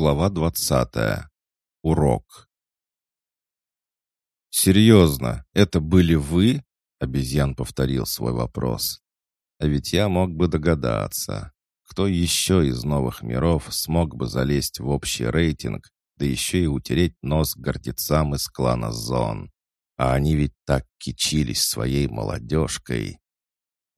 Глава двадцатая. Урок. «Серьезно, это были вы?» — обезьян повторил свой вопрос. «А ведь я мог бы догадаться, кто еще из новых миров смог бы залезть в общий рейтинг, да еще и утереть нос гордецам из клана Зон. А они ведь так кичились своей молодежкой.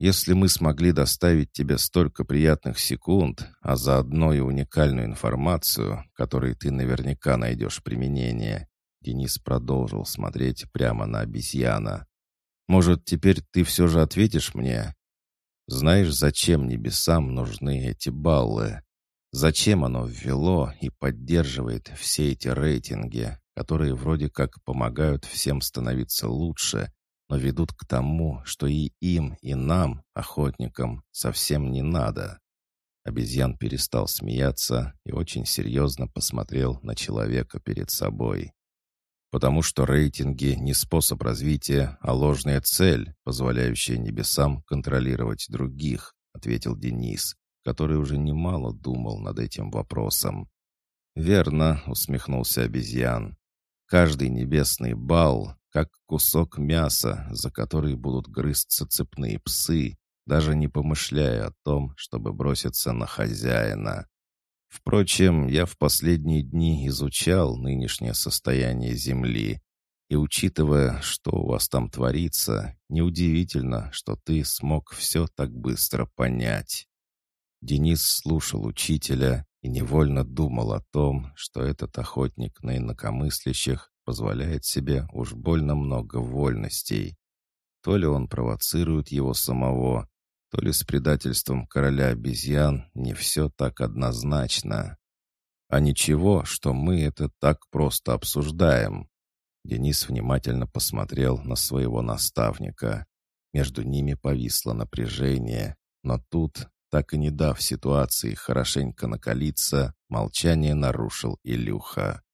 Если мы смогли доставить тебе столько приятных секунд, а заодно и уникальную информацию, которой ты наверняка найдешь применение, Денис продолжил смотреть прямо на обезьяна. Может, теперь ты все же ответишь мне? Знаешь, зачем небесам нужны эти баллы? Зачем оно ввело и поддерживает все эти рейтинги, которые вроде как помогают всем становиться лучше, но ведут к тому, что и им, и нам, охотникам, совсем не надо. Обезьян перестал смеяться и очень серьезно посмотрел на человека перед собой. Потому что рейтинги не способ развития, а ложная цель, позволяющая небесам контролировать других, ответил Денис, который уже немало думал над этим вопросом. «Верно», — усмехнулся обезьян. «Каждый небесный бал как кусок мяса, за который будут грызться цепные псы, даже не помышляя о том, чтобы броситься на хозяина. Впрочем, я в последние дни изучал нынешнее состояние Земли, и учитывая, что у вас там творится, неудивительно, что ты смог все так быстро понять. Денис слушал учителя и невольно думал о том, что этот охотник на инакомыслящих позволяет себе уж больно много вольностей. То ли он провоцирует его самого, то ли с предательством короля обезьян не все так однозначно. А ничего, что мы это так просто обсуждаем. Денис внимательно посмотрел на своего наставника. Между ними повисло напряжение, но тут, так и не дав ситуации хорошенько накалиться, молчание нарушил Илюха.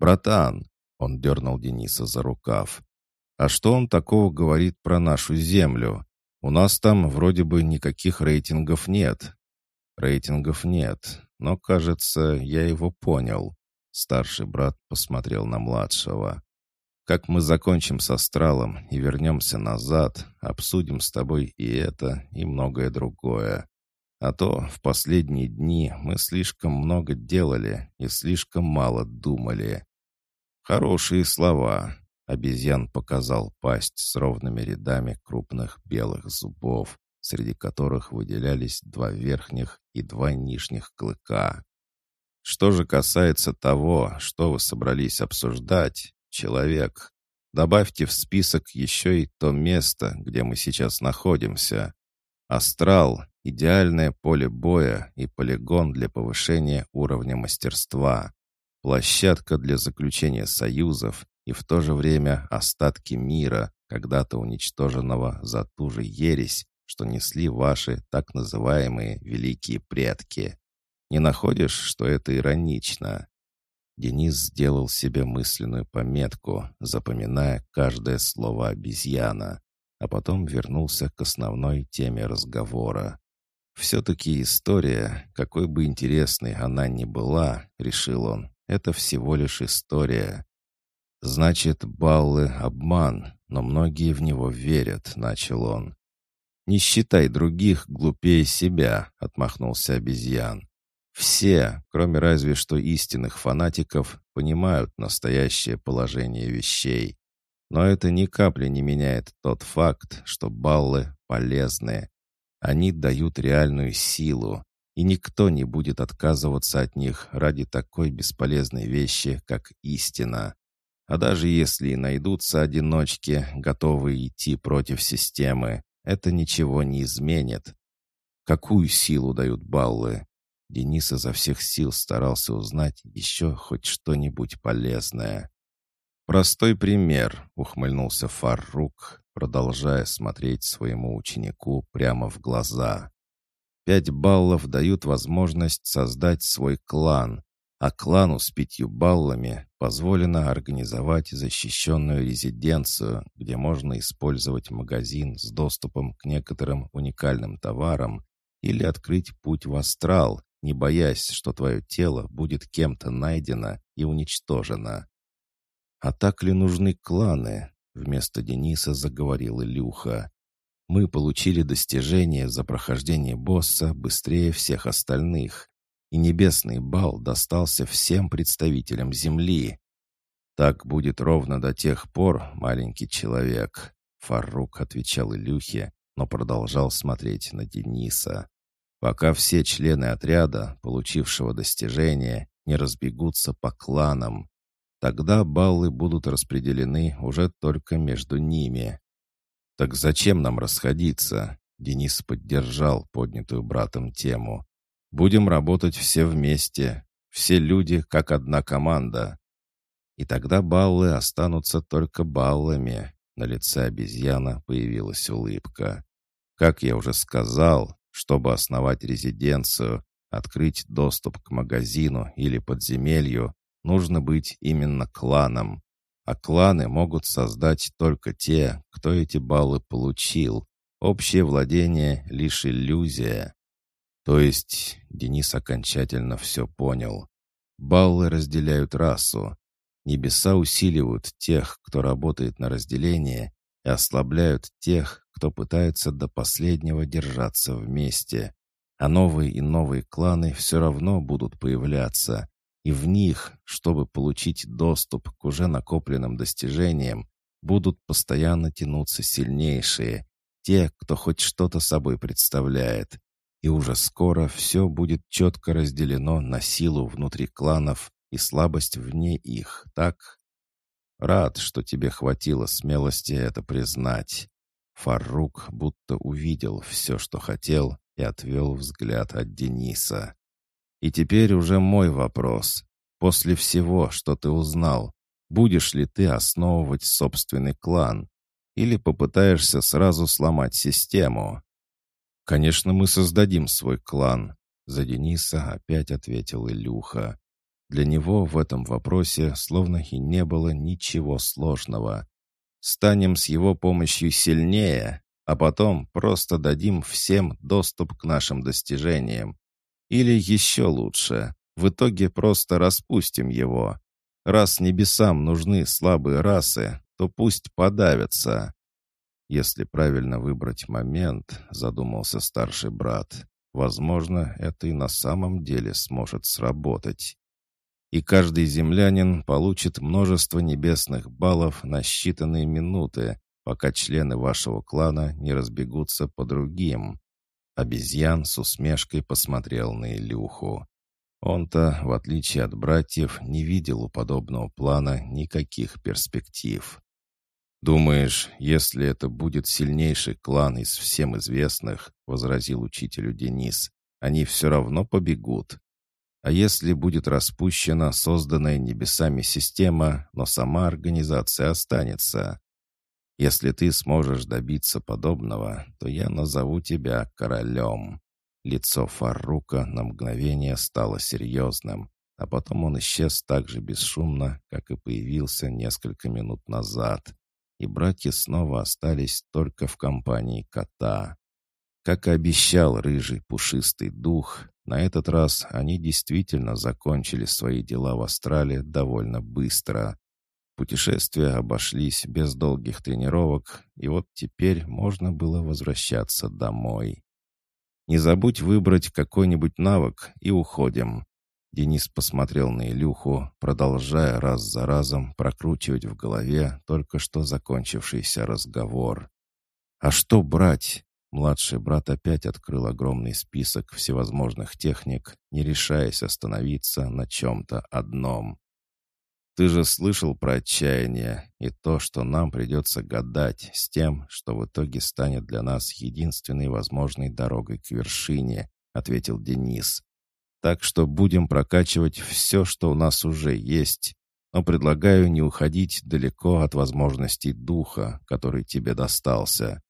«Братан, он дернул Дениса за рукав. «А что он такого говорит про нашу землю? У нас там вроде бы никаких рейтингов нет». «Рейтингов нет, но, кажется, я его понял». Старший брат посмотрел на младшего. «Как мы закончим с астралом и вернемся назад, обсудим с тобой и это, и многое другое. А то в последние дни мы слишком много делали и слишком мало думали. «Хорошие слова», — обезьян показал пасть с ровными рядами крупных белых зубов, среди которых выделялись два верхних и два нижних клыка. «Что же касается того, что вы собрались обсуждать, человек, добавьте в список еще и то место, где мы сейчас находимся. Астрал — идеальное поле боя и полигон для повышения уровня мастерства площадка для заключения союзов и в то же время остатки мира, когда-то уничтоженного за ту же ересь, что несли ваши так называемые великие предки. Не находишь, что это иронично?» Денис сделал себе мысленную пометку, запоминая каждое слово обезьяна, а потом вернулся к основной теме разговора. «Все-таки история, какой бы интересной она ни была, — решил он, это всего лишь история. Значит, баллы — обман, но многие в него верят, — начал он. «Не считай других глупее себя», — отмахнулся обезьян. «Все, кроме разве что истинных фанатиков, понимают настоящее положение вещей. Но это ни капли не меняет тот факт, что баллы полезны. Они дают реальную силу, и никто не будет отказываться от них ради такой бесполезной вещи, как истина. А даже если и найдутся одиночки, готовые идти против системы, это ничего не изменит. Какую силу дают баллы? Денис изо всех сил старался узнать еще хоть что-нибудь полезное. «Простой пример», — ухмыльнулся Фаррук, продолжая смотреть своему ученику прямо в глаза. Пять баллов дают возможность создать свой клан, а клану с пятью баллами позволено организовать защищенную резиденцию, где можно использовать магазин с доступом к некоторым уникальным товарам или открыть путь в астрал, не боясь, что твое тело будет кем-то найдено и уничтожено. «А так ли нужны кланы?» — вместо Дениса заговорил Илюха. «Мы получили достижение за прохождение босса быстрее всех остальных, и небесный бал достался всем представителям Земли. Так будет ровно до тех пор, маленький человек», — Фарук отвечал Илюхе, но продолжал смотреть на Дениса пока все члены отряда, получившего достижение, не разбегутся по кланам. Тогда баллы будут распределены уже только между ними. «Так зачем нам расходиться?» Денис поддержал поднятую братом тему. «Будем работать все вместе, все люди как одна команда. И тогда баллы останутся только баллами». На лице обезьяна появилась улыбка. «Как я уже сказал, чтобы основать резиденцию, открыть доступ к магазину или подземелью, нужно быть именно кланом. А кланы могут создать только те, кто эти баллы получил. Общее владение — лишь иллюзия. То есть Денис окончательно все понял. Баллы разделяют расу. Небеса усиливают тех, кто работает на разделение, и ослабляют тех, кто пытается до последнего держаться вместе. А новые и новые кланы все равно будут появляться. И в них, чтобы получить доступ к уже накопленным достижениям, будут постоянно тянуться сильнейшие, те, кто хоть что-то собой представляет. И уже скоро все будет четко разделено на силу внутри кланов и слабость вне их, так? Рад, что тебе хватило смелости это признать. Фарук будто увидел все, что хотел, и отвел взгляд от Дениса. И теперь уже мой вопрос. После всего, что ты узнал, будешь ли ты основывать собственный клан? Или попытаешься сразу сломать систему? Конечно, мы создадим свой клан. За Дениса опять ответил Илюха. Для него в этом вопросе словно и не было ничего сложного. Станем с его помощью сильнее, а потом просто дадим всем доступ к нашим достижениям. Или еще лучше, в итоге просто распустим его. Раз небесам нужны слабые расы, то пусть подавятся. Если правильно выбрать момент, задумался старший брат, возможно, это и на самом деле сможет сработать и каждый землянин получит множество небесных баллов на считанные минуты, пока члены вашего клана не разбегутся по другим». Обезьян с усмешкой посмотрел на Илюху. Он-то, в отличие от братьев, не видел у подобного плана никаких перспектив. «Думаешь, если это будет сильнейший клан из всем известных, — возразил учителю Денис, — они все равно побегут?» А если будет распущена созданная небесами система, но сама организация останется? Если ты сможешь добиться подобного, то я назову тебя королем». Лицо Фаррука на мгновение стало серьезным, а потом он исчез так же бесшумно, как и появился несколько минут назад, и братья снова остались только в компании кота. Как и обещал рыжий пушистый дух, на этот раз они действительно закончили свои дела в Астрале довольно быстро. Путешествия обошлись без долгих тренировок, и вот теперь можно было возвращаться домой. «Не забудь выбрать какой-нибудь навык и уходим». Денис посмотрел на Илюху, продолжая раз за разом прокручивать в голове только что закончившийся разговор. «А что брать?» Младший брат опять открыл огромный список всевозможных техник, не решаясь остановиться на чем-то одном. «Ты же слышал про отчаяние и то, что нам придется гадать с тем, что в итоге станет для нас единственной возможной дорогой к вершине», — ответил Денис. «Так что будем прокачивать все, что у нас уже есть, но предлагаю не уходить далеко от возможностей духа, который тебе достался.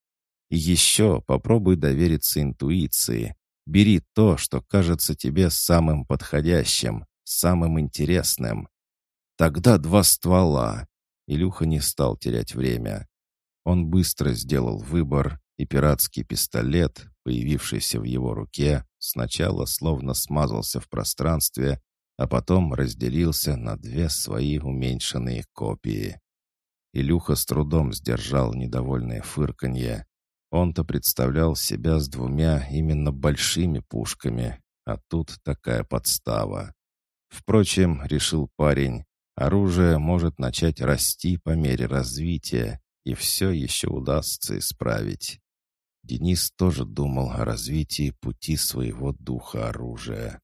И еще попробуй довериться интуиции. Бери то, что кажется тебе самым подходящим, самым интересным. Тогда два ствола. Илюха не стал терять время. Он быстро сделал выбор, и пиратский пистолет, появившийся в его руке, сначала словно смазался в пространстве, а потом разделился на две свои уменьшенные копии. Илюха с трудом сдержал недовольное фырканье. Он-то представлял себя с двумя именно большими пушками, а тут такая подстава. Впрочем, решил парень, оружие может начать расти по мере развития, и все еще удастся исправить. Денис тоже думал о развитии пути своего духа оружия.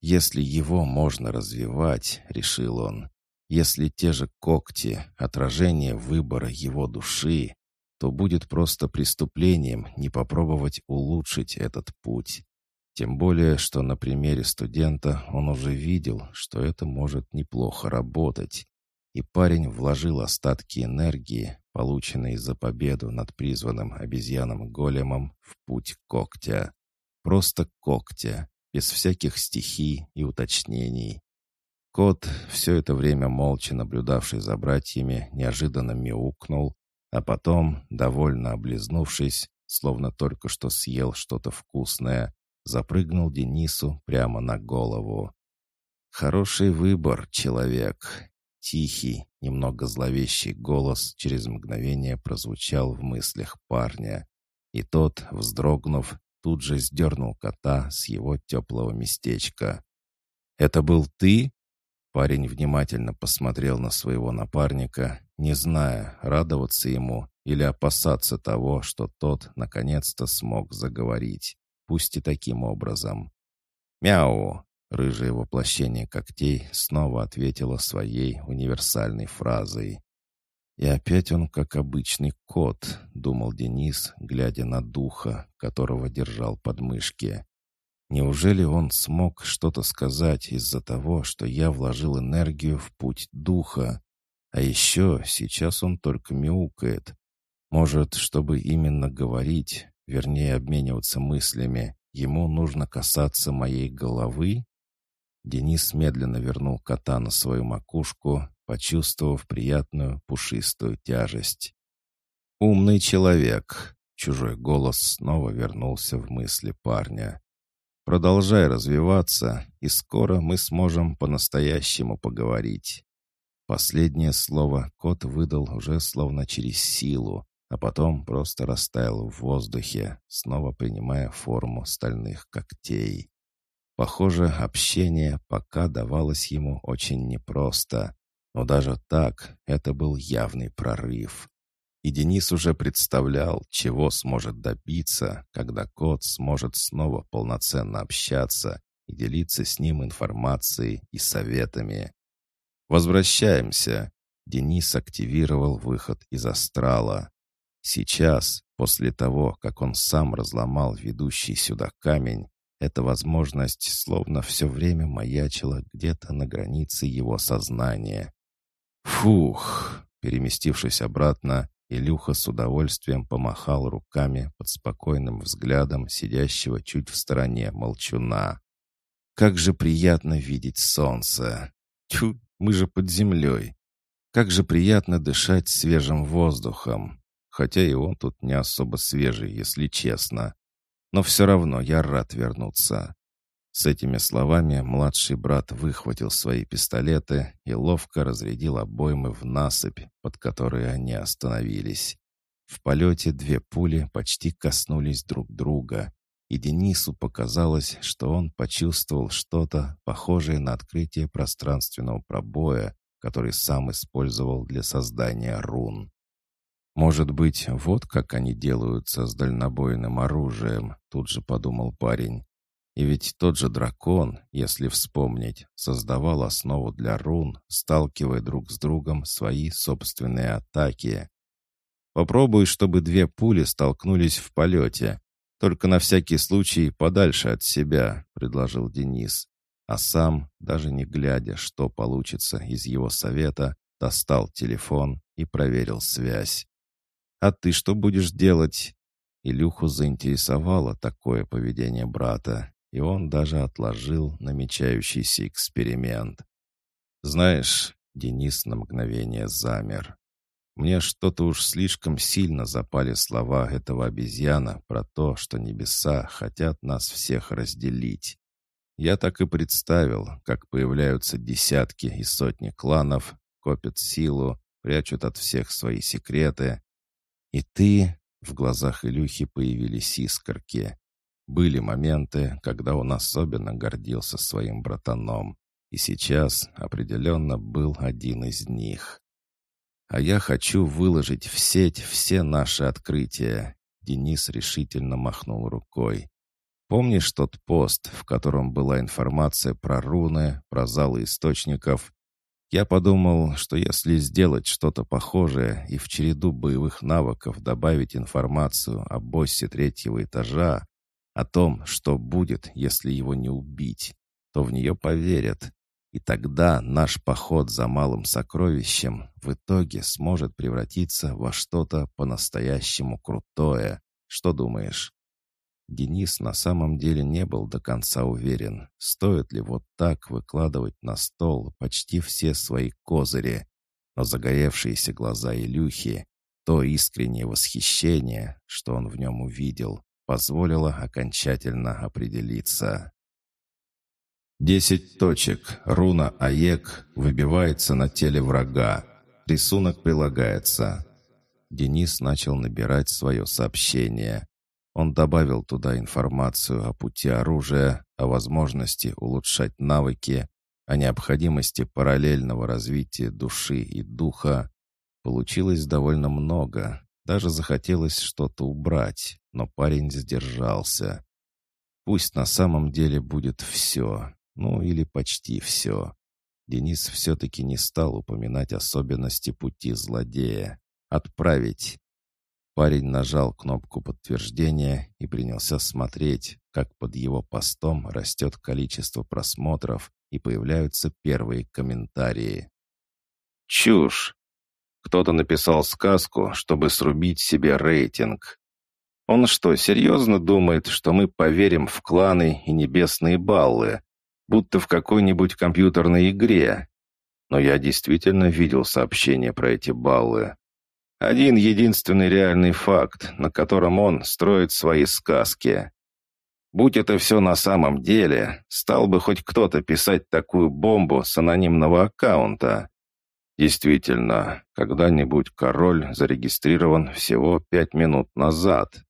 Если его можно развивать, решил он, если те же когти — отражение выбора его души, то будет просто преступлением не попробовать улучшить этот путь. Тем более, что на примере студента он уже видел, что это может неплохо работать. И парень вложил остатки энергии, полученные за победу над призванным обезьяном-големом, в путь когтя. Просто когтя, без всяких стихий и уточнений. Кот, все это время молча наблюдавший за братьями, неожиданно мяукнул, а потом, довольно облизнувшись, словно только что съел что-то вкусное, запрыгнул Денису прямо на голову. «Хороший выбор, человек!» Тихий, немного зловещий голос через мгновение прозвучал в мыслях парня, и тот, вздрогнув, тут же сдернул кота с его теплого местечка. «Это был ты?» Парень внимательно посмотрел на своего напарника, не зная, радоваться ему или опасаться того, что тот наконец-то смог заговорить, пусть и таким образом. «Мяу!» — рыжее воплощение когтей снова ответило своей универсальной фразой. «И опять он как обычный кот», — думал Денис, глядя на духа, которого держал под мышки. Неужели он смог что-то сказать из-за того, что я вложил энергию в путь духа? А еще сейчас он только мяукает. Может, чтобы именно говорить, вернее обмениваться мыслями, ему нужно касаться моей головы? Денис медленно вернул кота на свою макушку, почувствовав приятную пушистую тяжесть. «Умный человек!» — чужой голос снова вернулся в мысли парня. Продолжай развиваться, и скоро мы сможем по-настоящему поговорить». Последнее слово кот выдал уже словно через силу, а потом просто растаял в воздухе, снова принимая форму стальных когтей. Похоже, общение пока давалось ему очень непросто, но даже так это был явный прорыв. И Денис уже представлял, чего сможет добиться, когда кот сможет снова полноценно общаться и делиться с ним информацией и советами. «Возвращаемся!» Денис активировал выход из астрала. Сейчас, после того, как он сам разломал ведущий сюда камень, эта возможность словно все время маячила где-то на границе его сознания. Фух! Переместившись обратно, Илюха с удовольствием помахал руками под спокойным взглядом сидящего чуть в стороне молчуна. «Как же приятно видеть солнце! Тьфу, мы же под землей! Как же приятно дышать свежим воздухом! Хотя и он тут не особо свежий, если честно. Но все равно я рад вернуться. С этими словами младший брат выхватил свои пистолеты и ловко разрядил обоймы в насыпь, под которой они остановились. В полете две пули почти коснулись друг друга, и Денису показалось, что он почувствовал что-то похожее на открытие пространственного пробоя, который сам использовал для создания рун. «Может быть, вот как они делаются с дальнобойным оружием», — тут же подумал парень. И ведь тот же дракон, если вспомнить, создавал основу для рун, сталкивая друг с другом свои собственные атаки. Попробуй, чтобы две пули столкнулись в полете. Только на всякий случай подальше от себя, предложил Денис. А сам, даже не глядя, что получится из его совета, достал телефон и проверил связь. «А ты что будешь делать?» Илюху заинтересовало такое поведение брата, и он даже отложил намечающийся эксперимент. «Знаешь...» — Денис на мгновение замер. Мне что-то уж слишком сильно запали слова этого обезьяна про то, что небеса хотят нас всех разделить. Я так и представил, как появляются десятки и сотни кланов, копят силу, прячут от всех свои секреты. И ты... В глазах Илюхи появились искорки. Были моменты, когда он особенно гордился своим братаном. И сейчас определенно был один из них. А я хочу выложить в сеть все наши открытия. Денис решительно махнул рукой. Помнишь тот пост, в котором была информация про руны, про залы источников? Я подумал, что если сделать что-то похожее и в череду боевых навыков добавить информацию о боссе третьего этажа, о том, что будет, если его не убить, то в нее поверят, и тогда наш поход за малым сокровищем в итоге сможет превратиться во что-то по-настоящему крутое. Что думаешь? Денис на самом деле не был до конца уверен, стоит ли вот так выкладывать на стол почти все свои козыри. Но загоревшиеся глаза Илюхи, то искреннее восхищение, что он в нем увидел, позволило окончательно определиться. Десять точек. Руна АЕК выбивается на теле врага. Рисунок прилагается. Денис начал набирать свое сообщение. Он добавил туда информацию о пути оружия, о возможности улучшать навыки, о необходимости параллельного развития души и духа. Получилось довольно много. Даже захотелось что-то убрать, но парень сдержался. Пусть на самом деле будет все, ну или почти все. Денис все-таки не стал упоминать особенности пути злодея. «Отправить». Парень нажал кнопку подтверждения и принялся смотреть, как под его постом растет количество просмотров и появляются первые комментарии. «Чушь! Кто-то написал сказку, чтобы срубить себе рейтинг. Он что, серьезно думает, что мы поверим в кланы и небесные баллы? будто в какой-нибудь компьютерной игре. Но я действительно видел сообщения про эти баллы. Один единственный реальный факт, на котором он строит свои сказки. Будь это все на самом деле, стал бы хоть кто-то писать такую бомбу с анонимного аккаунта. Действительно, когда-нибудь король зарегистрирован всего пять минут назад.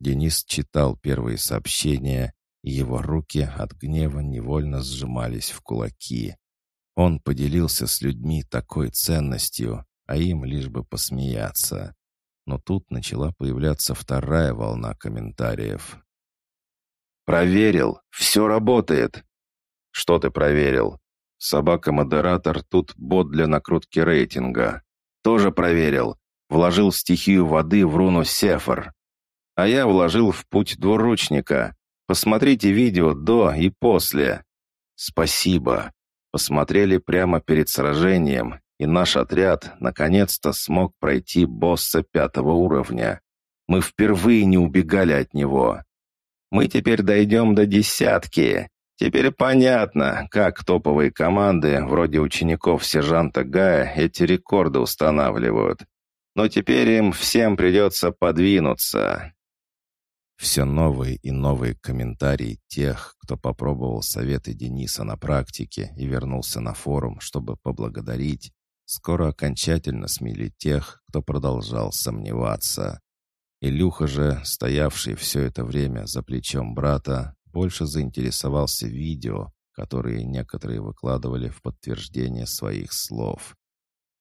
Денис читал первые сообщения и его руки от гнева невольно сжимались в кулаки. Он поделился с людьми такой ценностью, а им лишь бы посмеяться. Но тут начала появляться вторая волна комментариев. «Проверил! Все работает!» «Что ты проверил?» «Собака-модератор, тут бот для накрутки рейтинга». «Тоже проверил. Вложил стихию воды в руну Сефар. А я вложил в путь двуручника. Посмотрите видео до и после. Спасибо. Посмотрели прямо перед сражением, и наш отряд наконец-то смог пройти босса пятого уровня. Мы впервые не убегали от него. Мы теперь дойдем до десятки. Теперь понятно, как топовые команды, вроде учеников сержанта Гая, эти рекорды устанавливают. Но теперь им всем придется подвинуться. Все новые и новые комментарии тех, кто попробовал советы Дениса на практике и вернулся на форум, чтобы поблагодарить, скоро окончательно смели тех, кто продолжал сомневаться. Илюха же, стоявший все это время за плечом брата, больше заинтересовался видео, которые некоторые выкладывали в подтверждение своих слов.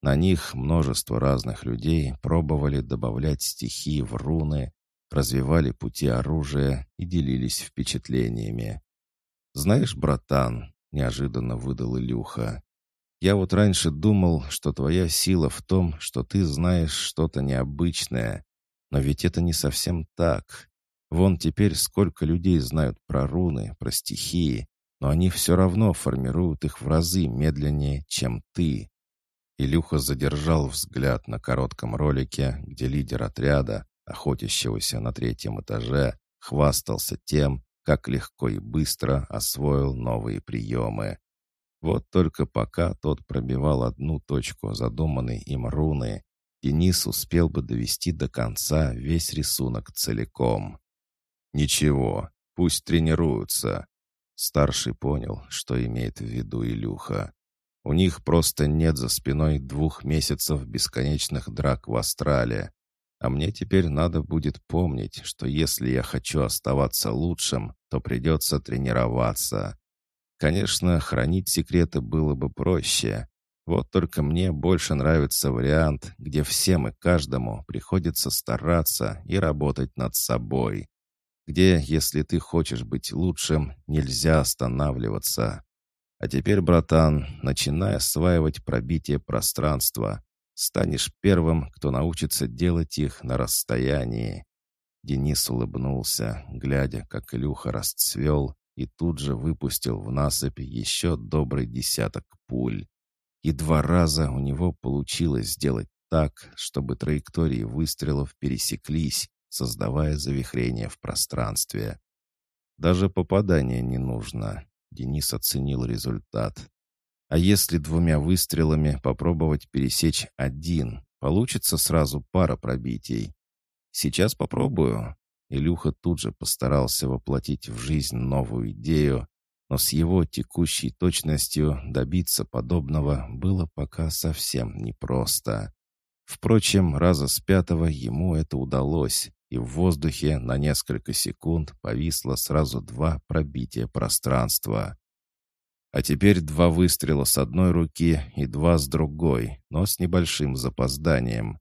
На них множество разных людей пробовали добавлять стихи в руны, развивали пути оружия и делились впечатлениями. «Знаешь, братан», — неожиданно выдал Илюха, «я вот раньше думал, что твоя сила в том, что ты знаешь что-то необычное, но ведь это не совсем так. Вон теперь сколько людей знают про руны, про стихии, но они все равно формируют их в разы медленнее, чем ты». Илюха задержал взгляд на коротком ролике, где лидер отряда, охотящегося на третьем этаже, хвастался тем, как легко и быстро освоил новые приемы. Вот только пока тот пробивал одну точку задуманной им руны, Денис успел бы довести до конца весь рисунок целиком. «Ничего, пусть тренируются». Старший понял, что имеет в виду Илюха. У них просто нет за спиной двух месяцев бесконечных драк в Астрале. А мне теперь надо будет помнить, что если я хочу оставаться лучшим, то придется тренироваться. Конечно, хранить секреты было бы проще. Вот только мне больше нравится вариант, где всем и каждому приходится стараться и работать над собой. Где, если ты хочешь быть лучшим, нельзя останавливаться. А теперь, братан, начинай осваивать пробитие пространства. Станешь первым, кто научится делать их на расстоянии. Денис улыбнулся, глядя, как Илюха расцвел и тут же выпустил в насыпь еще добрый десяток пуль. И два раза у него получилось сделать так, чтобы траектории выстрелов пересеклись, создавая завихрение в пространстве. Даже попадания не нужно. Денис оценил результат. А если двумя выстрелами попробовать пересечь один, получится сразу пара пробитий. Сейчас попробую. Илюха тут же постарался воплотить в жизнь новую идею, но с его текущей точностью добиться подобного было пока совсем непросто. Впрочем, раза с пятого ему это удалось, и в воздухе на несколько секунд повисло сразу два пробития пространства. А теперь два выстрела с одной руки и два с другой, но с небольшим запозданием.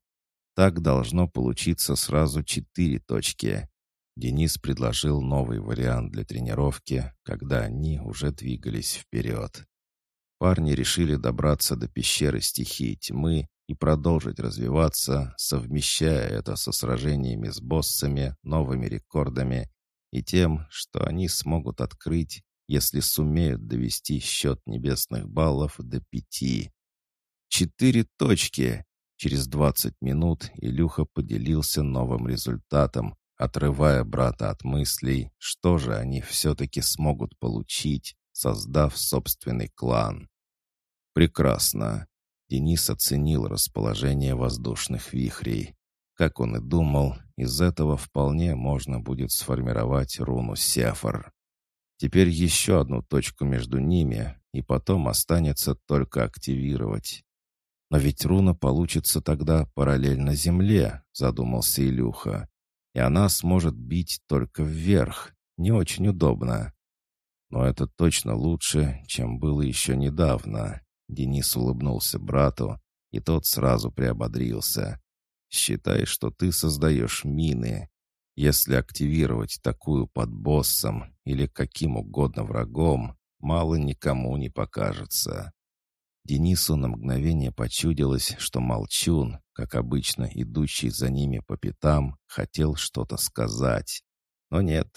Так должно получиться сразу четыре точки. Денис предложил новый вариант для тренировки, когда они уже двигались вперед. Парни решили добраться до пещеры стихии тьмы и продолжить развиваться, совмещая это со сражениями с боссами, новыми рекордами и тем, что они смогут открыть, если сумеют довести счет небесных баллов до пяти. Четыре точки! Через двадцать минут Илюха поделился новым результатом, отрывая брата от мыслей, что же они все-таки смогут получить, создав собственный клан. Прекрасно. Денис оценил расположение воздушных вихрей. Как он и думал, из этого вполне можно будет сформировать руну Сефар. Теперь еще одну точку между ними, и потом останется только активировать. «Но ведь руна получится тогда параллельно Земле», — задумался Илюха. «И она сможет бить только вверх. Не очень удобно». «Но это точно лучше, чем было еще недавно», — Денис улыбнулся брату, и тот сразу приободрился. «Считай, что ты создаешь мины. Если активировать такую под боссом или каким угодно врагом, мало никому не покажется. Денису на мгновение почудилось, что Молчун, как обычно идущий за ними по пятам, хотел что-то сказать. Но нет,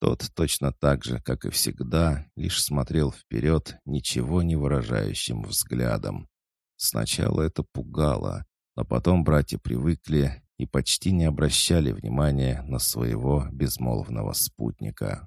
тот точно так же, как и всегда, лишь смотрел вперед ничего не выражающим взглядом. Сначала это пугало, но потом братья привыкли и почти не обращали внимания на своего безмолвного спутника.